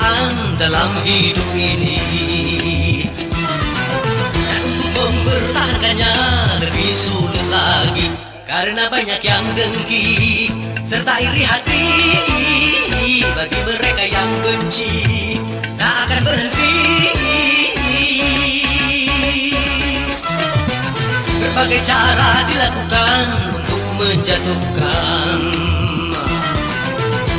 kejayaan dalam hidup ini. Dan mempertahankannya lebih sulit lagi Karena banyak yang dengki serta iri hati Bagi mereka yang benci. Tak akan berhenti. Berbagai cara dilakukan untuk menjatuhkan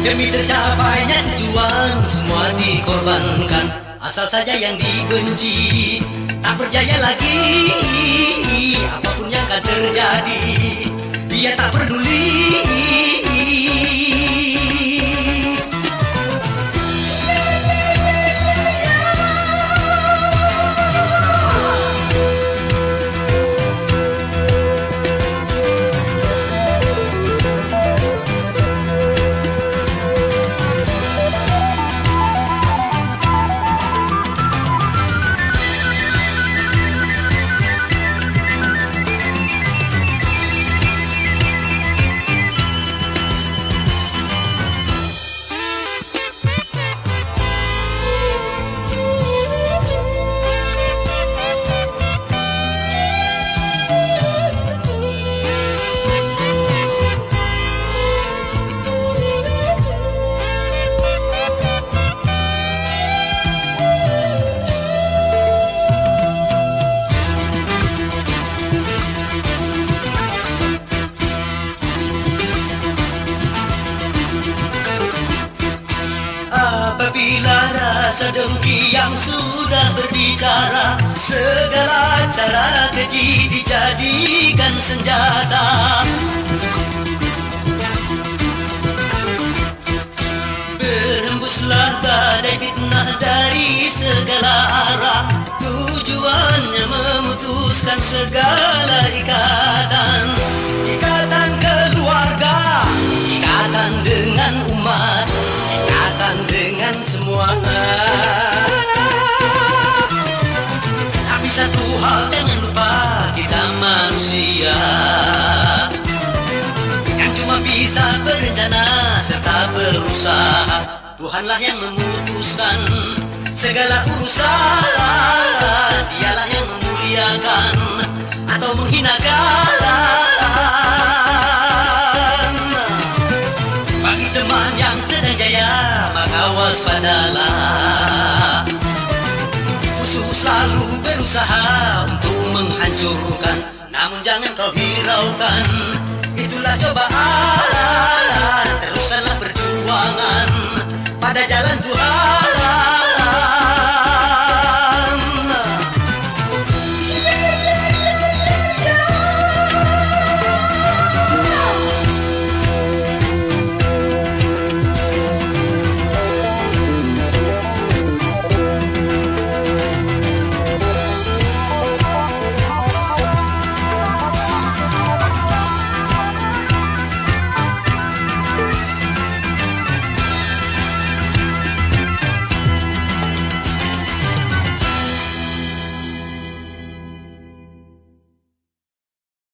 Demi tercapainya tujuan semua dikorbankan. Asal saja yang dibenci tak berjaya lagi. Apa pun yang akan terjadi Apabila rasa dengki yang sudah berbicara Segala cara keji dijadikan senjata. Berhembuslah badai fitnah dari segala arah. Tujuannya memutuskan segala ikatan. Ikatan keluarga Ikatan dengan umat Ikatan dengan semua Tapi satu hal jangan lupa Kita manusia. Yang cuma bisa berencana serta berusaha. Tuhanlah yang memutuskan segala urusan. Dialah yang memuliakan atau menghinakan maka waspadalah Musuh selalu berusaha untuk menghancurkan Namun jangan kau hiraukan. Itulah cobaan Teruskanlah perjuangan. Pada jalan Tuhan